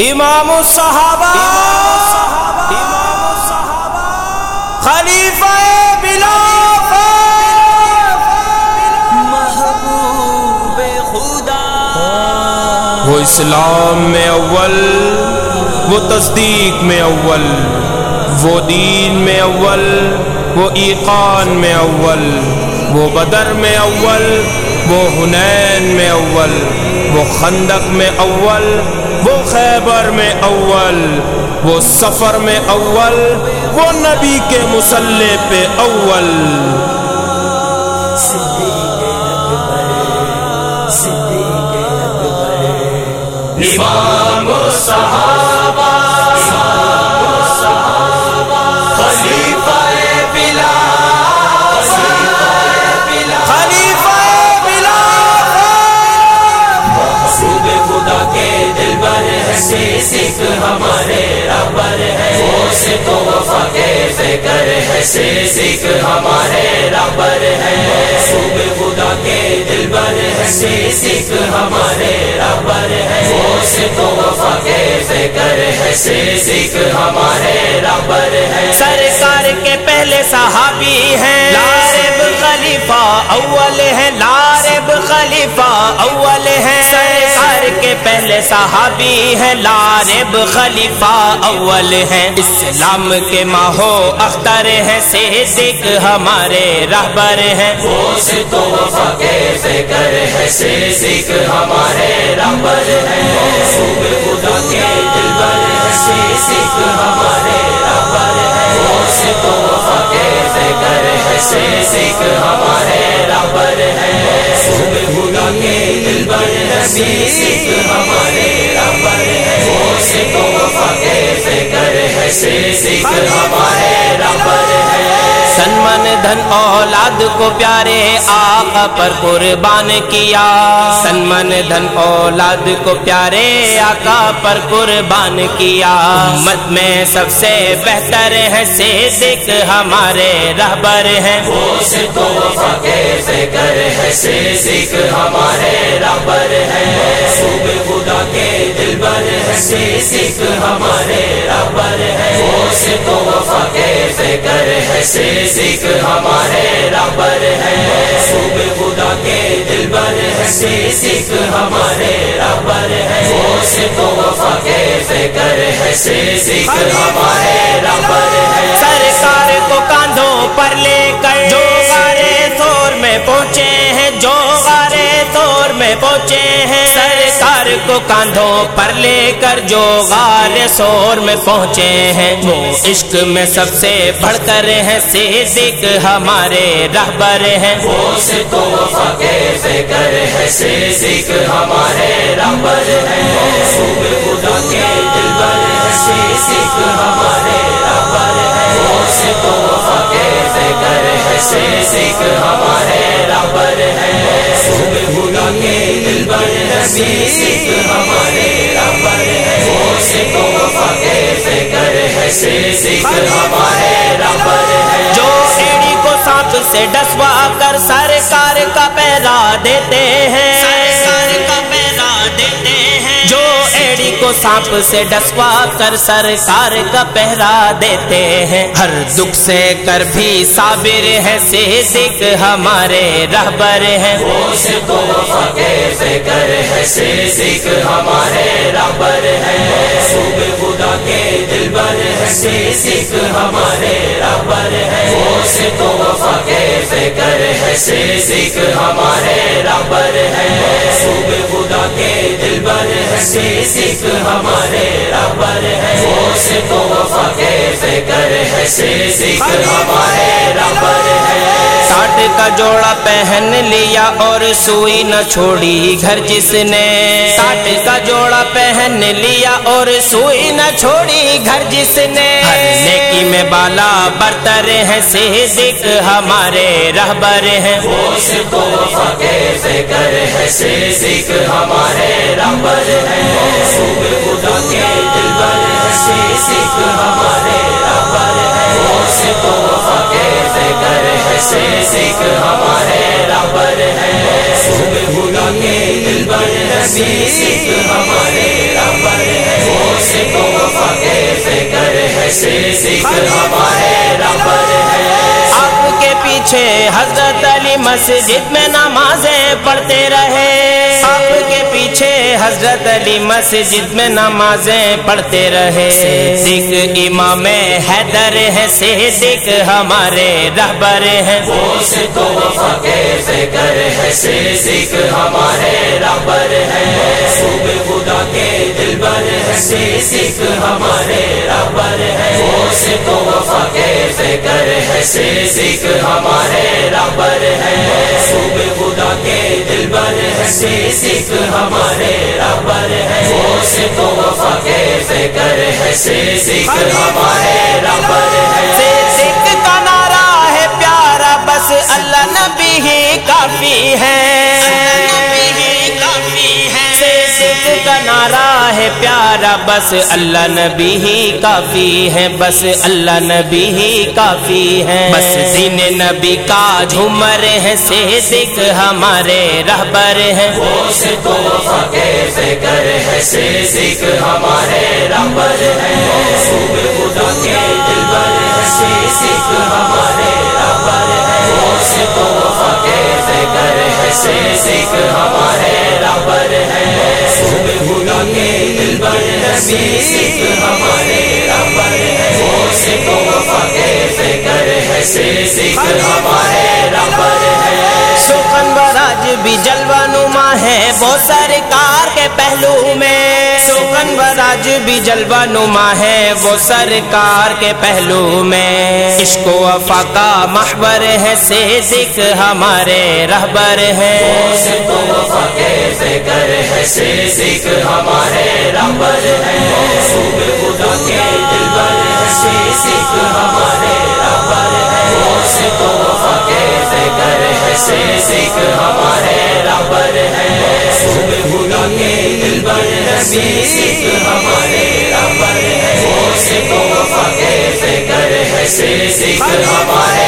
امام الصحابہ، خلیفہ بلا محبوب خدا۔ وہ اسلام میں اول، وہ تصدیق میں اول، وہ دین میں اول، وہ ایقان میں اول، وہ بدر میں اول، وہ حنین میں اول۔ وہ خندق میں اول وہ خیبر میں اول وہ سفر میں اول وہ نبی کے مسلح پہ اول۔ صدیق اکبر صدیق سے تو وفا کے فکر ہے سے سیک ہمارے ربر ہے۔ محبوب خدا کے دل بر ہے سیک ہمارے ربر ہے۔ وہ سے تو وفا کے فکر ہے سے سیک ہمارے ربر ہے۔ سرکار کے پہلے صحابی ہیں۔ لارب خلیفہ اول ہے لارب خلیفہ اول ہے پہلے صحابی ہیں، لارب خلیفہ اول ہے اسلام کے ماہو اختر ہے صدیق ہمارے رہبر ہیں۔ وہ سے تو وفا کے فکر ہے سیک ہمارے ربر ہے محبوب خدا کے دل بر ہے سیک ہمارے ربر ہے وہ سے تو وفا کے فکر ہے سیک ہمارے ربر ہے محبوب خدا کے دل بر ہے فکر ہے ہمارے ربر ہے۔ سن من دھن اولاد کو پیارے آقا پر قربان کیا۔ سن من دھن اولاد کو پیارے آقا پر قربان کیا۔ امت میں سب سے بہتر ہے، صدیق ہمارے رہبر ہیں۔ وہ سے تو وفا کے فکر ہے سیک ہمارے ربر ہے صوب دل ہے سیک ہمارے ربر ہے۔ وہ سے تو وفا کے فکر ہے سیک ہمارے ربر ہے۔ صوب خدا کے دل بر ہے سیک ہمارے ربر ہے۔ وہ سے تو وفا کے فکر ہے سیک ہمارے ربر ہے۔ سرکار کو کاندھوں پر لے کر جو غارے سور میں پہنچے ہیں، جو غارے سور میں پہنچے ہیں۔ سرکار کو کاندھوں پر لے کر جو غار سور میں پہنچے ہیں، وہ عشق میں سب سے بڑھ کر ہیں۔ صدیق ہمارے رہبر ہیں۔ وہ سے تو وفا کے فکر ہے۔ سیک ہمارے ربر ہے صوب خدا کے دل بر ہے سیک ہمارے ربر ہے وہ سے تو وفا کے فکر ہے۔ سیک ہمارے ربر ہے صوب خدا کے دل بر ہے سیک ہمارے ربر ہے وہ سے وفا کے فکر ہے سے ذکر ہمارے ربر ہے جو ایڑی کو سانپ سے ڈسوا کر سرکار کا پیرا دیتے ہیں۔ سرکار کا پیرا جو ایڑی کو سانپ سے ڈسوا کر سرکار کا پہرا دیتے ہیں۔ ہر دکھ سے کر بھی صابر ہے، صدیق ہمارے رہبر ہیں۔ وہ سے تو وفا کے ہے سیک ہمارے ربر ہے صوب خدا کے دل بر ہے سیک ہمارے ربر ہے وہ سے تو وفا کے فکر ہے سیک ہمارے ربر ہے صوب خدا بر صرف ہمارے ربر ہے وہ سے تو وفا کے فکر ہے۔ سیک ہمارے ربر ہے ساٹھ کا جوڑا پہن لیا اور سوئی نہ چھوڑی گھر جس نے۔ ساٹھ کا جوڑا پہن لیا اور سوئی نہ چھوڑی گھر جس نے۔ نیکی میں بالا برتر ہے صدیق، ہمارے رہبر ہیں۔ وہ سے تو وفا کے فکر ہے سیک ہمارے ربر ہے صوب خدا کے دل بر ہے سیک ہمارے ربر ہے وہ سے تو سے سکھ ہمارے رابر ہے۔ خدا کے دل بر سکھ ہمارے رابر ہے۔ وہ سکھوں وفا کے فکر ہے سکھ ہمارے رابر ہے۔ آپ کے پیچھے حضرت علی مسجد میں نمازیں پڑھتے رہے۔ آپ کے پیچھے حضرت علی مسجد میں نمازیں پڑھتے رہے۔ سکھ امام حیدر ہے، صدیق ہمارے رہبر ہیں۔ تو وفا کے فکر ہے سکھ ہمارے رہبر ہے صوبے خدا کے دل بر ہے سکھ ہمارے رہبر ہے تو وفا کے فکر ہے سکھ ہمارے رہبر ہے۔ صوبے خدا کے دل بر ہے۔ سکھ ہمارے رابر ہے۔ تو وفا کے فکر ہے۔ سکھ ہمارے رابر ہے۔ پیارا بس اللہ نبی ہی کافی ہے بس اللہ نبی ہی کافی ہے۔ بس دین نبی کا جھومر ہے سے سکھ ہمارے رہبر ہے۔ سکھ ہمارے رہبر ہے۔ صوبے خدا کے ہے سکھ ہمارے رہبر ہے۔ ہمارے رہبر ہے۔ کے دل بر ہے ہمارے رہبر ہے۔ وہ تو وفا کے فکر ہے؟ سکھ ہمارے رہبر ہے۔ سخن براج بھی جلوہ نما ہے وہ سرکار کے پہلو میں۔ سخن براج بھی جلوہ نما ہے وہ سرکار کے پہلو میں۔ عشق و وفا کا محور ہے سے ہمارے رہبر ہے۔ تو وفا کے فکر ہے سکھ ہمارے رہبر ہے۔ صوبے خدا کے دل بر ہے سکھ ہمارے رہبر ہے۔ تو وفا کے فکر ہے سکھ ہمارے رہبر ہے۔ صوبے خدا کے دل بر ہے سکھ ہمارے ہے تو وفا